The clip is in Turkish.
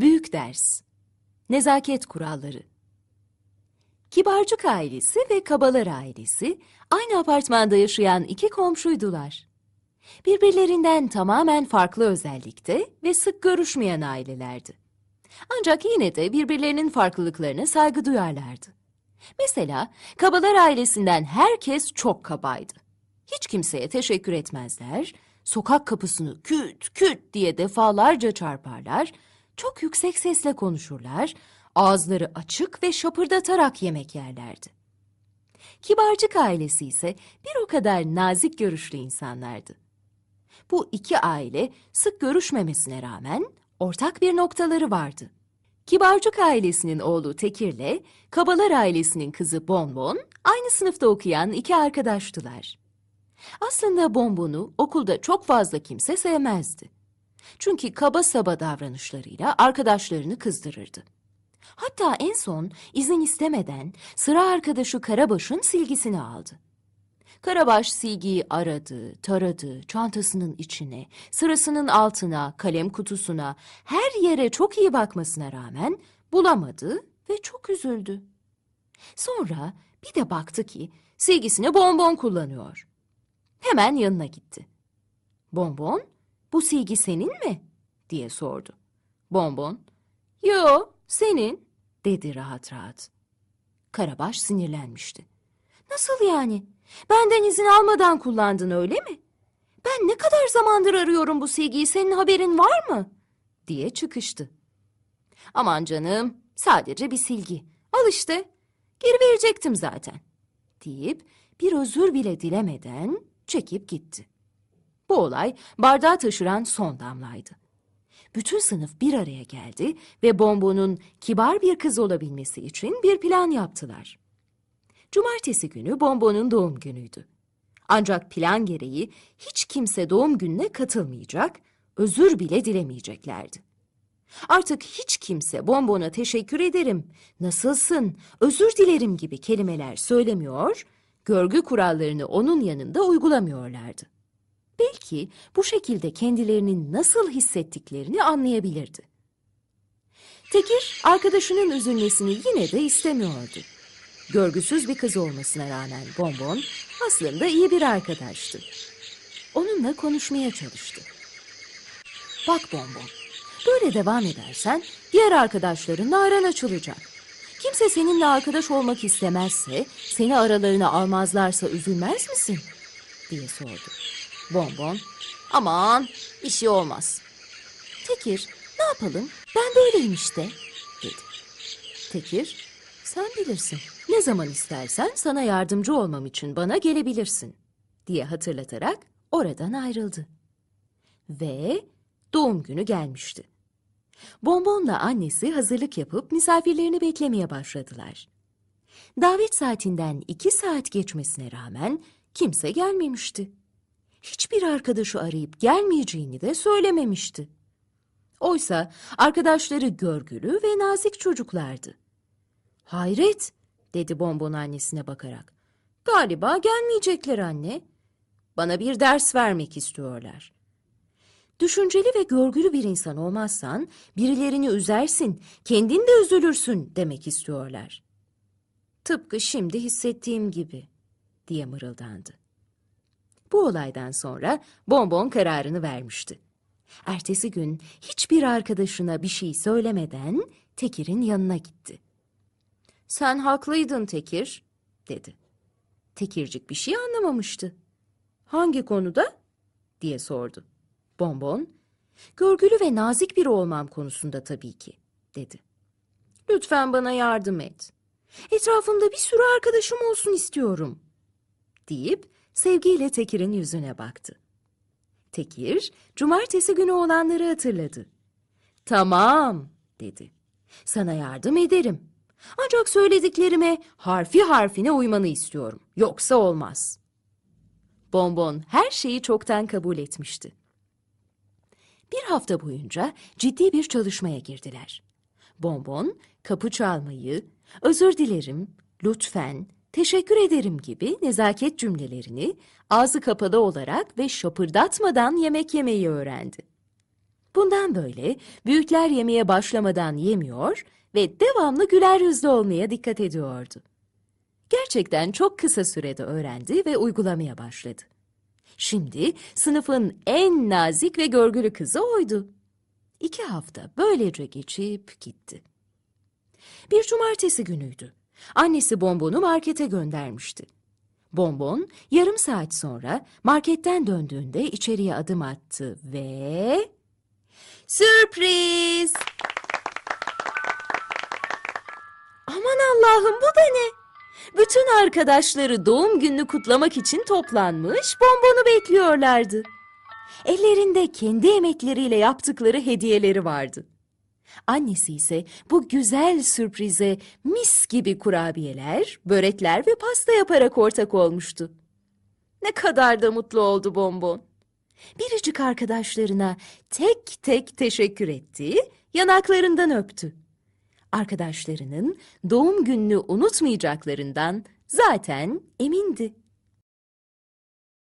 Büyük ders. Nezaket kuralları. Kibarcık ailesi ve Kabalar ailesi aynı apartmanda yaşayan iki komşuydular. Birbirlerinden tamamen farklı özellikte ve sık görüşmeyen ailelerdi. Ancak yine de birbirlerinin farklılıklarına saygı duyarlardı. Mesela Kabalar ailesinden herkes çok kabaydı. Hiç kimseye teşekkür etmezler, sokak kapısını küt küt diye defalarca çarparlar, çok yüksek sesle konuşurlar, ağızları açık ve şapırdatarak yemek yerlerdi. Kibarcık ailesi ise bir o kadar nazik görüşlü insanlardı. Bu iki aile sık görüşmemesine rağmen ortak bir noktaları vardı. Kibarcık ailesinin oğlu Tekir'le Kabalar ailesinin kızı Bonbon aynı sınıfta okuyan iki arkadaştılar. Aslında Bonbon'u okulda çok fazla kimse sevmezdi. Çünkü kaba saba davranışlarıyla arkadaşlarını kızdırırdı. Hatta en son izin istemeden sıra arkadaşı Karabaş'ın silgisini aldı. Karabaş silgiyi aradı, taradı, çantasının içine, sırasının altına, kalem kutusuna, her yere çok iyi bakmasına rağmen bulamadı ve çok üzüldü. Sonra bir de baktı ki silgisini bonbon kullanıyor. Hemen yanına gitti. Bonbon, bu silgi senin mi? diye sordu. Bonbon, yo senin dedi rahat rahat. Karabaş sinirlenmişti. Nasıl yani? Benden izin almadan kullandın öyle mi? Ben ne kadar zamandır arıyorum bu silgiyi senin haberin var mı? diye çıkıştı. Aman canım sadece bir silgi. Al işte geri verecektim zaten deyip bir özür bile dilemeden çekip gitti. Bu olay bardağı taşıran son damlaydı. Bütün sınıf bir araya geldi ve Bonbon'un kibar bir kız olabilmesi için bir plan yaptılar. Cumartesi günü Bonbon'un doğum günüydü. Ancak plan gereği hiç kimse doğum gününe katılmayacak, özür bile dilemeyeceklerdi. Artık hiç kimse Bonbon'a teşekkür ederim, nasılsın, özür dilerim gibi kelimeler söylemiyor, görgü kurallarını onun yanında uygulamıyorlardı. Belki bu şekilde kendilerinin nasıl hissettiklerini anlayabilirdi. Tekir arkadaşının üzülmesini yine de istemiyordu. Görgüsüz bir kız olmasına rağmen Bonbon aslında iyi bir arkadaştı. Onunla konuşmaya çalıştı. Bak Bonbon, böyle devam edersen diğer arkadaşlarınla aran açılacak. Kimse seninle arkadaş olmak istemezse, seni aralarına almazlarsa üzülmez misin? diye sordu. Bonbon, aman bir şey olmaz. Tekir, ne yapalım? Ben böyleyim işte, dedi. Tekir, sen bilirsin. Ne zaman istersen sana yardımcı olmam için bana gelebilirsin, diye hatırlatarak oradan ayrıldı. Ve doğum günü gelmişti. Bonbonla annesi hazırlık yapıp misafirlerini beklemeye başladılar. Davet saatinden iki saat geçmesine rağmen kimse gelmemişti. Hiçbir arkadaşı arayıp gelmeyeceğini de söylememişti. Oysa arkadaşları görgülü ve nazik çocuklardı. Hayret, dedi Bonbon annesine bakarak. Galiba gelmeyecekler anne. Bana bir ders vermek istiyorlar. Düşünceli ve görgülü bir insan olmazsan birilerini üzersin, kendin de üzülürsün demek istiyorlar. Tıpkı şimdi hissettiğim gibi diye mırıldandı. Bu olaydan sonra Bonbon kararını vermişti. Ertesi gün hiçbir arkadaşına bir şey söylemeden Tekir'in yanına gitti. Sen haklıydın Tekir, dedi. Tekircik bir şey anlamamıştı. Hangi konuda? diye sordu. Bonbon, görgülü ve nazik biri olmam konusunda tabii ki, dedi. Lütfen bana yardım et. Etrafımda bir sürü arkadaşım olsun istiyorum, deyip sevgiyle Tekir'in yüzüne baktı. Tekir, cumartesi günü olanları hatırladı. Tamam, dedi. Sana yardım ederim. Ancak söylediklerime harfi harfine uymanı istiyorum. Yoksa olmaz. Bonbon her şeyi çoktan kabul etmişti. Bir hafta boyunca ciddi bir çalışmaya girdiler. Bonbon, kapı çalmayı, özür dilerim, lütfen, teşekkür ederim gibi nezaket cümlelerini ağzı kapalı olarak ve şapırdatmadan yemek yemeyi öğrendi. Bundan böyle büyükler yemeye başlamadan yemiyor ve devamlı güler yüzlü olmaya dikkat ediyordu. Gerçekten çok kısa sürede öğrendi ve uygulamaya başladı. Şimdi sınıfın en nazik ve görgülü kızı oydu. İki hafta böylece geçip gitti. Bir cumartesi günüydü. Annesi Bonbon'u markete göndermişti. Bonbon yarım saat sonra marketten döndüğünde içeriye adım attı ve... Sürpriz! Aman Allah'ım bu da ne? Bütün arkadaşları doğum gününü kutlamak için toplanmış bonbonu bekliyorlardı. Ellerinde kendi emekleriyle yaptıkları hediyeleri vardı. Annesi ise bu güzel sürprize mis gibi kurabiyeler, börekler ve pasta yaparak ortak olmuştu. Ne kadar da mutlu oldu bonbon. Biricik arkadaşlarına tek tek teşekkür etti, yanaklarından öptü. Arkadaşlarının doğum gününü unutmayacaklarından zaten emindi.